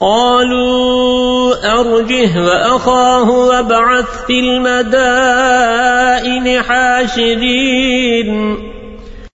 قالوا أرجه وأخاه وابعث في المدائن حاشرين.